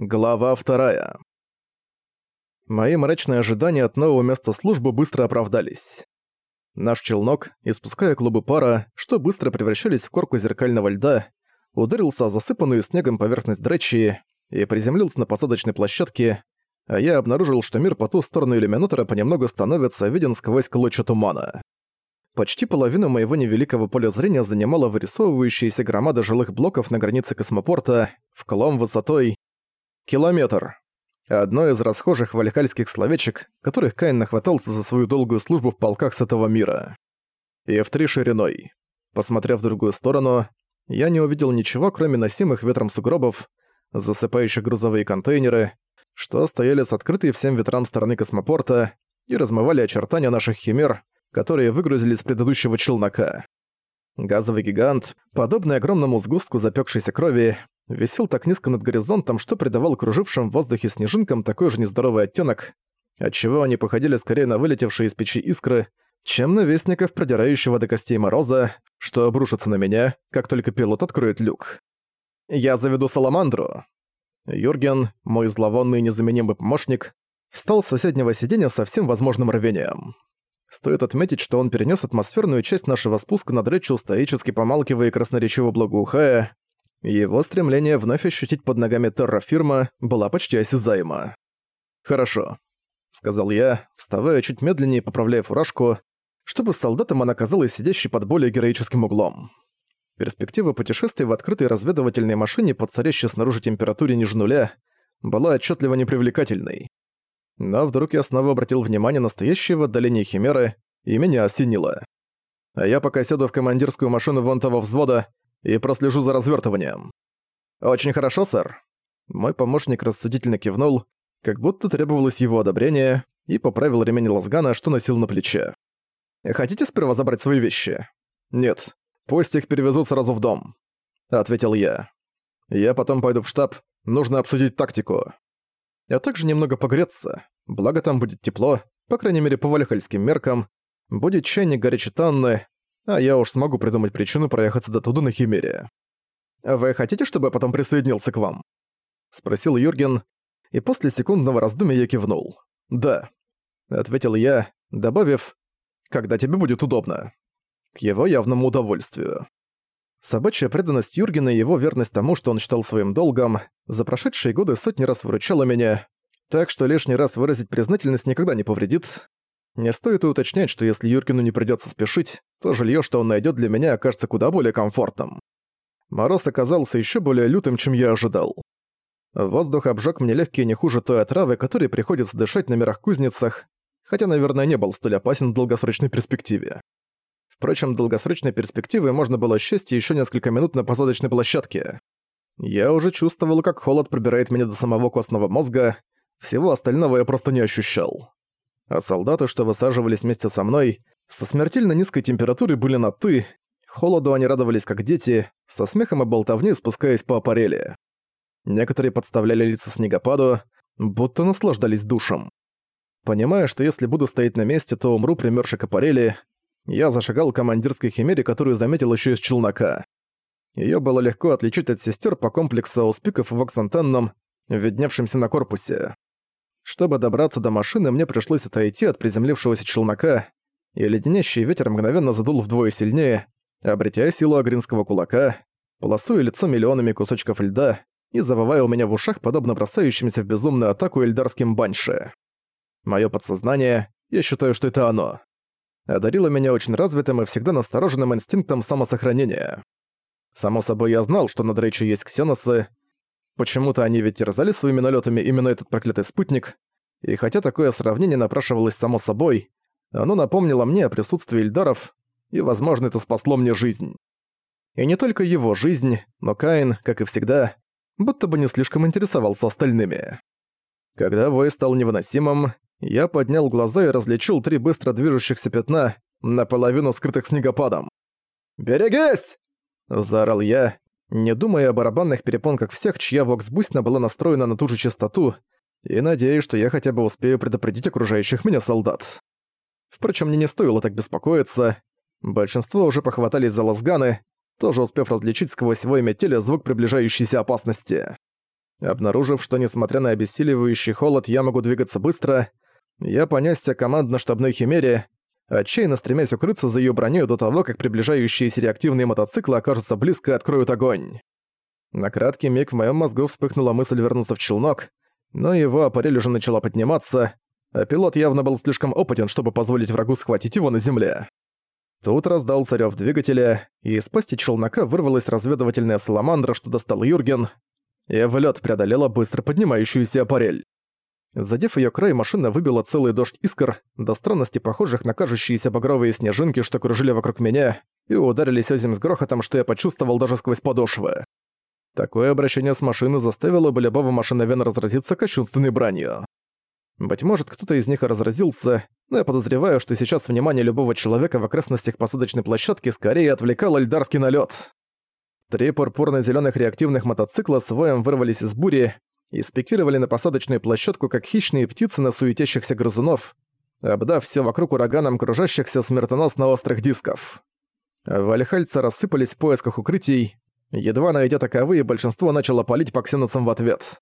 Глава вторая. Мои мрачные ожидания от нового места службы быстро оправдались. Наш челнок, испуская клубы пара, что быстро превращались в корку зеркального льда, ударился о засыпанную снегом поверхность Дречи и приземлился на посадочной площадке, а я обнаружил, что мир по ту сторону иллюминатора понемногу становится виден сквозь клочья тумана. Почти половину моего невеликого поля зрения занимала вырисовывающаяся громада жилых блоков на границе космопорта, в колом высотой Километр. Одно из расхожих валихальских словечек, которых Каин нахватался за свою долгую службу в полках с этого мира. И в три шириной. Посмотрев в другую сторону, я не увидел ничего, кроме носимых ветром сугробов, засыпающих грузовые контейнеры, что стояли с открытой всем ветрам стороны космопорта и размывали очертания наших химер, которые выгрузили с предыдущего челнока. Газовый гигант, подобный огромному сгустку запекшейся крови, висел так низко над горизонтом, что придавал кружившим в воздухе снежинкам такой же нездоровый оттенок, отчего они походили скорее на вылетевшие из печи искры, чем на вестников, продирающего до костей мороза, что обрушится на меня, как только пилот откроет люк. «Я заведу Саламандру!» Юрген, мой зловонный незаменимый помощник, встал с соседнего сиденья со всем возможным рвением. Стоит отметить, что он перенес атмосферную часть нашего спуска над речью, стоически помалкивая и красноречиво благоухая, его стремление вновь ощутить под ногами террафирма была почти осязаема. «Хорошо», — сказал я, вставая чуть медленнее поправляя фуражку, чтобы солдатам она казалась сидящей под более героическим углом. Перспектива путешествия в открытой разведывательной машине под царящей снаружи температуре ниже нуля была отчетливо непривлекательной. Но вдруг я снова обратил внимание на стоящие в отдалении химеры, и меня осенило. А я пока сяду в командирскую машину вон того взвода и прослежу за развертыванием. «Очень хорошо, сэр». Мой помощник рассудительно кивнул, как будто требовалось его одобрение, и поправил ремень лазгана, что носил на плече. «Хотите сперва забрать свои вещи?» «Нет, пусть их перевезут сразу в дом», — ответил я. «Я потом пойду в штаб, нужно обсудить тактику. А также немного погреться, благо там будет тепло, по крайней мере по вальхальским меркам, будет чайник горячей танны, а я уж смогу придумать причину проехаться до туда на Химере. «Вы хотите, чтобы я потом присоединился к вам?» — спросил Юрген, и после секундного раздумья я кивнул. «Да», — ответил я, добавив, «когда тебе будет удобно». К его явному удовольствию. Собачья преданность Юргена и его верность тому, что он считал своим долгом, за прошедшие годы сотни раз выручала меня, так что лишний раз выразить признательность никогда не повредит. Не стоит и уточнять, что если Юркину не придётся спешить, то жилье, что он найдет для меня, окажется куда более комфортным. Мороз оказался еще более лютым, чем я ожидал. Воздух обжег мне легкие не хуже той отравы, которой приходится дышать на мирах-кузницах, хотя, наверное, не был столь опасен в долгосрочной перспективе. Впрочем, долгосрочной перспективой можно было счесть еще несколько минут на посадочной площадке. Я уже чувствовал, как холод пробирает меня до самого костного мозга, всего остального я просто не ощущал. А солдаты, что высаживались вместе со мной, со смертельно низкой температурой были на «ты», холоду они радовались как дети, со смехом и болтовней спускаясь по аппарели. Некоторые подставляли лица снегопаду, будто наслаждались душем. Понимая, что если буду стоять на месте, то умру примёрши к аппарели, я зашагал к командирской химере, которую заметил ещё из челнока. Её было легко отличить от сестер по комплексу ауспиков в Оксантенном, видневшемся на корпусе. Чтобы добраться до машины, мне пришлось отойти от приземлившегося челнока, и леденящий ветер мгновенно задул вдвое сильнее, обретя силу агринского кулака, полосуя лицо миллионами кусочков льда и завывая у меня в ушах, подобно бросающимся в безумную атаку эльдарским банши. Моё подсознание, я считаю, что это оно, одарило меня очень развитым и всегда настороженным инстинктом самосохранения. Само собой, я знал, что на Дрейче есть ксеносы. Почему-то они ведь терзали своими налетами именно этот проклятый спутник, и хотя такое сравнение напрашивалось само собой, оно напомнило мне о присутствии Ильдаров, и, возможно, это спасло мне жизнь. И не только его жизнь, но Каин, как и всегда, будто бы не слишком интересовался остальными. Когда вой стал невыносимым, я поднял глаза и различил три быстро движущихся пятна, наполовину скрытых снегопадом. «Берегись!» – заорал я, не думая о барабанных перепонках всех, чья воксбустина была настроена на ту же частоту, и надеюсь, что я хотя бы успею предупредить окружающих меня солдат. Впрочем, мне не стоило так беспокоиться. Большинство уже похватались за лазганы, тоже успев различить сквозь вой метели звук приближающейся опасности. Обнаружив, что несмотря на обессиливающий холод я могу двигаться быстро, я понесся командно-штабной химере, отчаянно стремясь укрыться за ее броней до того, как приближающиеся реактивные мотоциклы окажутся близко и откроют огонь. На краткий миг в моем мозгу вспыхнула мысль вернуться в челнок, но его аппарель уже начала подниматься, а пилот явно был слишком опытен, чтобы позволить врагу схватить его на земле. Тут раздался рёв двигателя, и из пасти челнока вырвалась разведывательная саламандра, что достал Юрген, и в лёд преодолела быстро поднимающуюся аппарель. Задев её край, машина выбила целый дождь искр, до странности похожих на кажущиеся багровые снежинки, что кружили вокруг меня, и ударились озим с грохотом, что я почувствовал даже сквозь подошвы. Такое обращение с машины заставило бы любого машиновена разразиться кощунственной бранью. Быть может, кто-то из них разразился, но я подозреваю, что сейчас внимание любого человека в окрестностях посадочной площадки скорее отвлекал эльдарский налет. Три пурпурно-зелёных реактивных мотоцикла с воем вырвались из бури и спикировали на посадочную площадку, как хищные птицы на суетящихся грызунов, обдав все вокруг ураганом кружащихся смертоносно острых дисков. Вальхальцы рассыпались в поисках укрытий. Едва найдя таковые, большинство начало палить по ксеносам в ответ.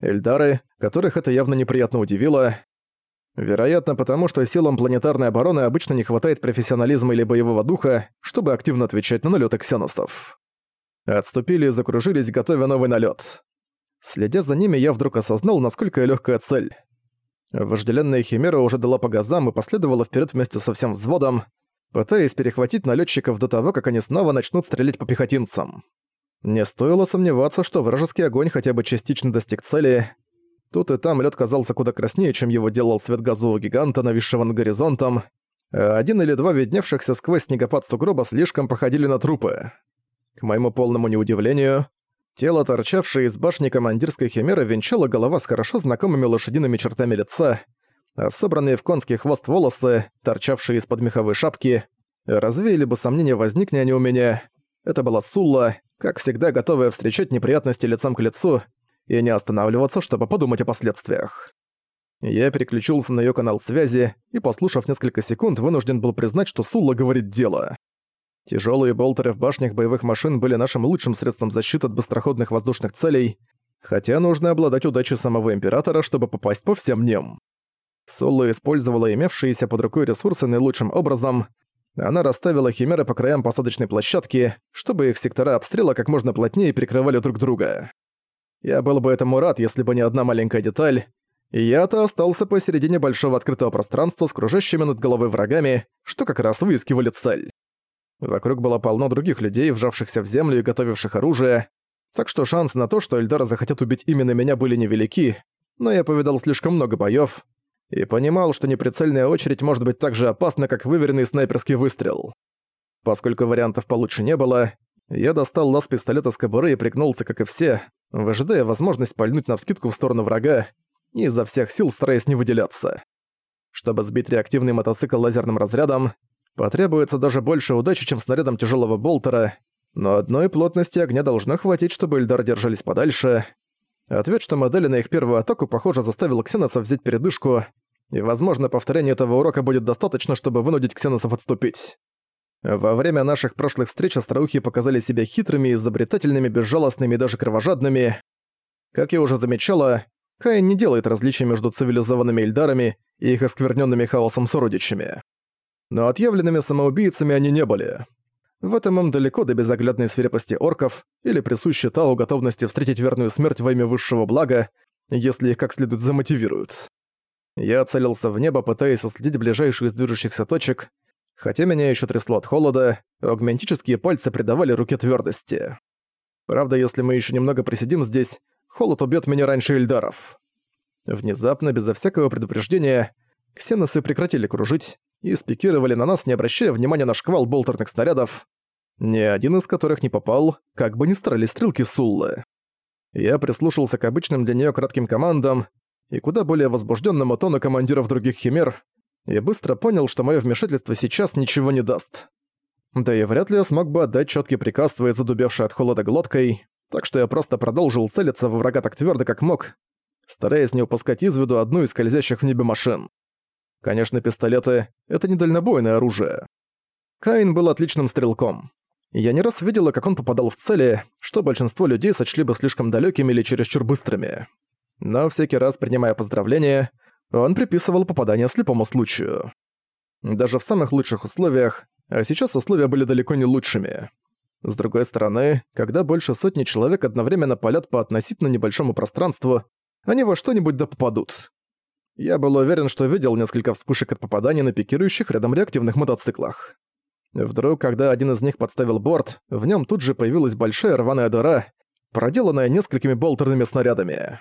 Эльдары, которых это явно неприятно удивило. Вероятно, потому что силам планетарной обороны обычно не хватает профессионализма или боевого духа, чтобы активно отвечать на налеты ксеносов. Отступили и закружились, готовя новый налет. Следя за ними, я вдруг осознал, насколько легкая цель. Вожделенная Химера уже дала по газам и последовала вперед вместе со всем взводом, пытаясь перехватить налетчиков до того, как они снова начнут стрелять по пехотинцам. Не стоило сомневаться, что вражеский огонь хотя бы частично достиг цели. Тут и там лед казался куда краснее, чем его делал свет газового гиганта, нависшего над горизонтом. А один или два видневшихся сквозь снегопад сугроба слишком походили на трупы. К моему полному неудивлению, тело, торчавшее из башни командирской химеры, венчало голова с хорошо знакомыми лошадиными чертами лица, а собранные в конский хвост волосы, торчавшие из-под меховой шапки, развеяли бы сомнения, возникни они у меня. Это была Сулла, как всегда готовая встречать неприятности лицом к лицу и не останавливаться, чтобы подумать о последствиях. Я переключился на её канал связи и, послушав несколько секунд, вынужден был признать, что Сулла говорит дело. Тяжёлые болтеры в башнях боевых машин были нашим лучшим средством защиты от быстроходных воздушных целей, хотя нужно обладать удачей самого Императора, чтобы попасть по всем ним. Сулла использовала имевшиеся под рукой ресурсы наилучшим образом, она расставила химеры по краям посадочной площадки, чтобы их сектора обстрела как можно плотнее прикрывали друг друга. Я был бы этому рад, если бы не одна маленькая деталь. Я-то остался посередине большого открытого пространства с кружащими над головой врагами, что как раз выискивали цель. Вокруг было полно других людей, вжавшихся в землю и готовивших оружие, так что шансы на то, что Эльдара захотят убить именно меня, были невелики, но я повидал слишком много боёв, и понимал, что неприцельная очередь может быть так же опасна, как выверенный снайперский выстрел. Поскольку вариантов получше не было, я достал лаз пистолета с кобуры и пригнулся, как и все, выжидая возможность пальнуть навскидку в сторону врага и изо всех сил стараясь не выделяться. Чтобы сбить реактивный мотоцикл лазерным разрядом, потребуется даже больше удачи, чем снарядом тяжелого болтера, но одной плотности огня должно хватить, чтобы Эльдар держались подальше. Ответ, что модели на их первую атаку, похоже, заставил Ксеноса взять передышку, и, возможно, повторение этого урока будет достаточно, чтобы вынудить ксеносов отступить. Во время наших прошлых встреч остроухи показали себя хитрыми, изобретательными, безжалостными и даже кровожадными. Как я уже замечала, Каин не делает различия между цивилизованными эльдарами и их оскверненными хаосом сородичами. Но отъявленными самоубийцами они не были. В этом им далеко до безоглядной свирепости орков или присущей Тау готовности встретить верную смерть во имя высшего блага, если их как следует замотивируют. Я целился в небо, пытаясь отследить ближайшую из движущихся точек. Хотя меня еще трясло от холода, агментические пальцы придавали руке твердости. Правда, если мы еще немного присидим здесь, холод убьет меня раньше Эльдаров. Внезапно, безо всякого предупреждения, ксеносы прекратили кружить и спикировали на нас, не обращая внимания на шквал болтерных снарядов, ни один из которых не попал, как бы ни старались стрелки Суллы. Я прислушался к обычным для нее кратким командам, и куда более возбужденному тону командиров других химер, и быстро понял, что мое вмешательство сейчас ничего не даст. Да и вряд ли я смог бы отдать четкий приказ своей задубевшей от холода глоткой, так что я просто продолжил целиться во врага так твердо, как мог, стараясь не упускать из виду одну из скользящих в небе машин. Конечно, пистолеты — это не дальнобойное оружие. Каин был отличным стрелком. Я не раз видела, как он попадал в цели, что большинство людей сочли бы слишком далекими или чересчур быстрыми. Но всякий раз, принимая поздравления, он приписывал попадание слепому случаю. Даже в самых лучших условиях, а сейчас условия были далеко не лучшими. С другой стороны, когда больше сотни человек одновременно палят по относительно небольшому пространству, они во что-нибудь да попадут. Я был уверен, что видел несколько вспышек от попаданий на пикирующих рядом реактивных мотоциклах. Вдруг, когда один из них подставил борт, в нем тут же появилась большая рваная дыра, проделанная несколькими болтерными снарядами.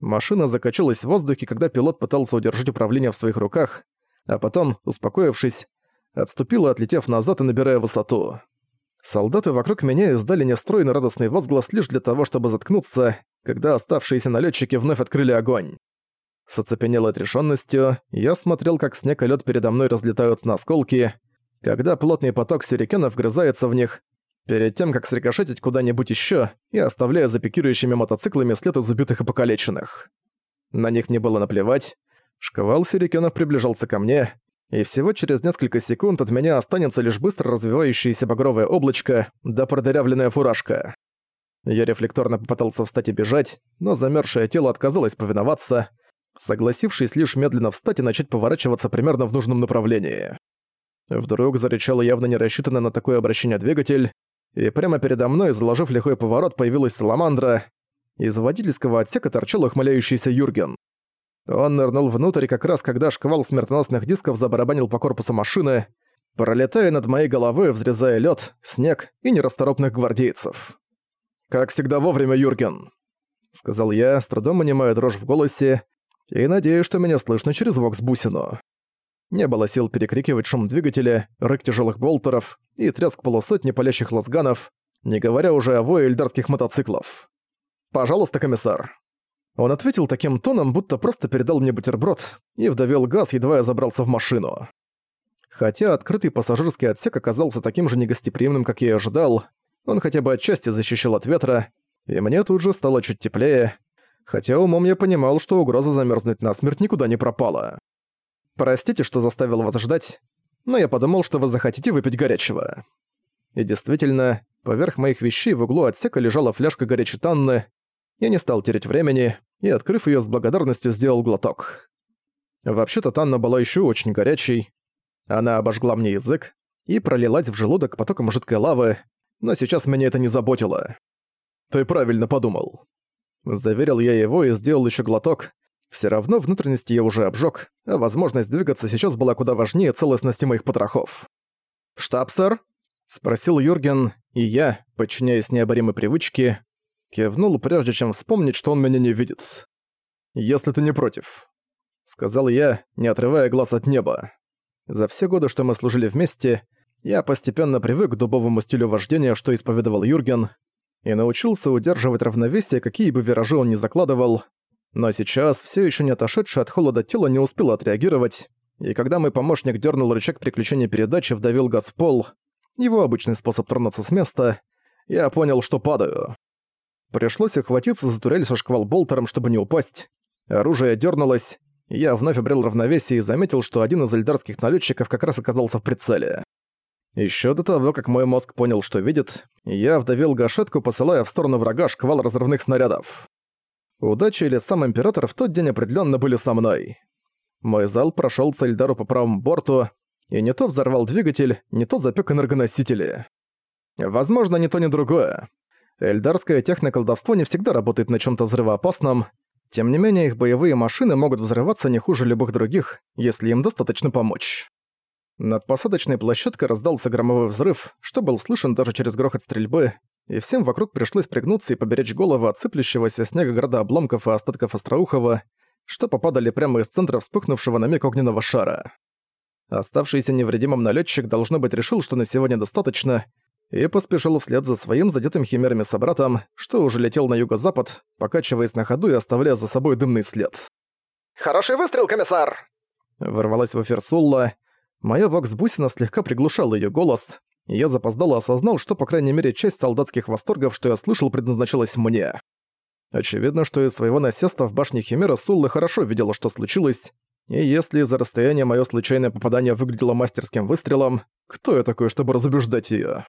Машина закачалась в воздухе, когда пилот пытался удержать управление в своих руках, а потом, успокоившись, отступила, отлетев назад и набирая высоту. Солдаты вокруг меня издали нестройный радостный возглас лишь для того, чтобы заткнуться, когда оставшиеся налетчики вновь открыли огонь. С оцепенелой отрешенностью я смотрел, как снег и лед передо мной разлетаются на осколки, когда плотный поток сюрикенов вгрызается в них, перед тем, как срикошетить куда-нибудь еще и оставляя за пикирующими мотоциклами след из убитых и покалеченных. На них не было наплевать. Шквал сюрикенов приближался ко мне, и всего через несколько секунд от меня останется лишь быстро развивающееся багровое облачко да продырявленная фуражка. Я рефлекторно попытался встать и бежать, но замерзшее тело отказалось повиноваться, согласившись лишь медленно встать и начать поворачиваться примерно в нужном направлении. Вдруг зарычал явно не рассчитанный на такое обращение двигатель, и прямо передо мной, заложив лихой поворот, появилась саламандра. Из водительского отсека торчал ухмыляющийся Юрген. Он нырнул внутрь как раз когда шквал смертоносных дисков забарабанил по корпусу машины, пролетая над моей головой, взрезая лед, снег и нерасторопных гвардейцев. «Как всегда вовремя, Юрген», — сказал я, с трудом унимая дрожь в голосе, и надеюсь, что меня слышно через вокс-бусину. Не было сил перекрикивать шум двигателя, рык тяжелых болтеров и треск полусотни палящих лазганов, не говоря уже о вое эльдарских мотоциклов. «Пожалуйста, комиссар». Он ответил таким тоном, будто просто передал мне бутерброд и вдавил газ, едва я забрался в машину. Хотя открытый пассажирский отсек оказался таким же негостеприимным, как я и ожидал, он хотя бы отчасти защищал от ветра, и мне тут же стало чуть теплее, хотя умом я понимал, что угроза замерзнуть насмерть никуда не пропала. «Простите, что заставил вас ждать, но я подумал, что вы захотите выпить горячего». И действительно, поверх моих вещей в углу отсека лежала фляжка горячей танны. Я не стал терять времени и, открыв её с благодарностью, сделал глоток. Вообще-то танна была ещё очень горячей. Она обожгла мне язык и пролилась в желудок потоком жидкой лавы, но сейчас меня это не заботило. «Ты правильно подумал». Заверил я его и сделал ещё глоток. Все равно внутренности я уже обжёг, а возможность двигаться сейчас была куда важнее целостности моих потрохов. «В штаб, сэр?» — спросил Юрген, и я, подчиняясь необоримой привычке, кивнул, прежде чем вспомнить, что он меня не видит. «Если ты не против», — сказал я, не отрывая глаз от неба. За все годы, что мы служили вместе, я постепенно привык к дубовому стилю вождения, что исповедовал Юрген, и научился удерживать равновесие, какие бы виражи он ни закладывал. Но сейчас, все еще не отошедшее от холода тело не успело отреагировать, и когда мой помощник дернул рычаг переключения передачи, вдавил газ в пол, его обычный способ тронуться с места, я понял, что падаю. Пришлось ухватиться за турель со шквал-болтером, чтобы не упасть. Оружие дернулось, я вновь обрел равновесие и заметил, что один из эльдарских налетчиков как раз оказался в прицеле. Еще до того, как мой мозг понял, что видит, я вдавил гашетку, посылая в сторону врага шквал разрывных снарядов. Удача или сам Император в тот день определенно были со мной. Мой зал прошел Цельдару по правому борту, и не то взорвал двигатель, не то запек энергоносители. Возможно, ни то, ни другое. Эльдарское техноколдовство не всегда работает на чем то взрывоопасном, тем не менее их боевые машины могут взрываться не хуже любых других, если им достаточно помочь. Над посадочной площадкой раздался громовой взрыв, что был слышен даже через грохот стрельбы, и всем вокруг пришлось пригнуться и поберечь голову от сыплющегося снега града обломков и остатков Остроухова, что попадали прямо из центра вспыхнувшего на миг огненного шара. Оставшийся невредимым налетчик должно быть решил, что на сегодня достаточно, и поспешил вслед за своим задетым химерами собратом, что уже летел на юго-запад, покачиваясь на ходу и оставляя за собой дымный след. «Хороший выстрел, комиссар!» Ворвалась в эфир Сулла, Моя воксбусина слегка приглушала ее голос, и я запоздало осознал, что, по крайней мере, часть солдатских восторгов, что я слышал, предназначалась мне. Очевидно, что из своего насеста в башне Химера Сулла хорошо видела, что случилось, и если из-за расстояния мое случайное попадание выглядело мастерским выстрелом, кто я такой, чтобы разубеждать ее?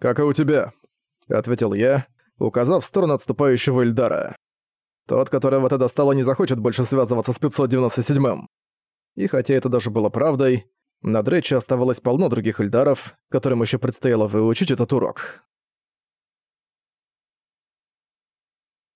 «Как и у тебя», — ответил я, указав в сторону отступающего Эльдара. «Тот, которого ты достала, не захочет больше связываться с 597-м». И хотя это даже было правдой, на Дрече оставалось полно других эльдаров, которым еще предстояло выучить этот урок.